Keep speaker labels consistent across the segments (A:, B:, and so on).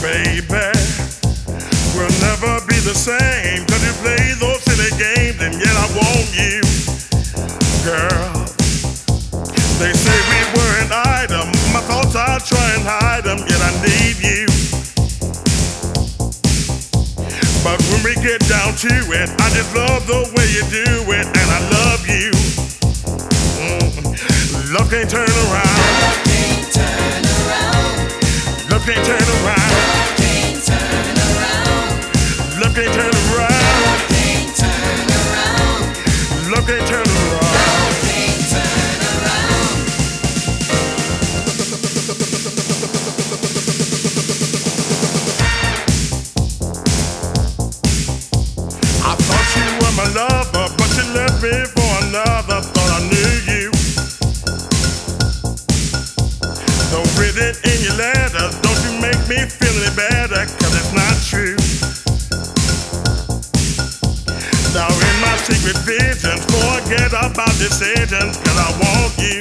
A: baby. We'll never be the same. Cause you play those silly games and yet I want you. Girl, they say we were an item. My thoughts I try and hide them, yet I need you. But when we get down to it, I just love the way you do it, and I love you. Mm. Love can't turn around. Can't turn around. I thought you were my lover, but you left me for another. Thought I knew you. Don't read it in your letters. Don't you make me feel any better, cause revisions. Forget about decisions, cause I want you.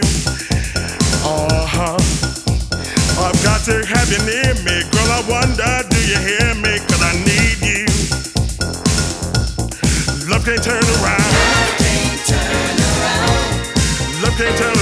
A: Uh huh. I've got to have you near me. Girl, I wonder, do you hear me? Cause I need you. Love can't turn around. Love can't turn around. Love can't turn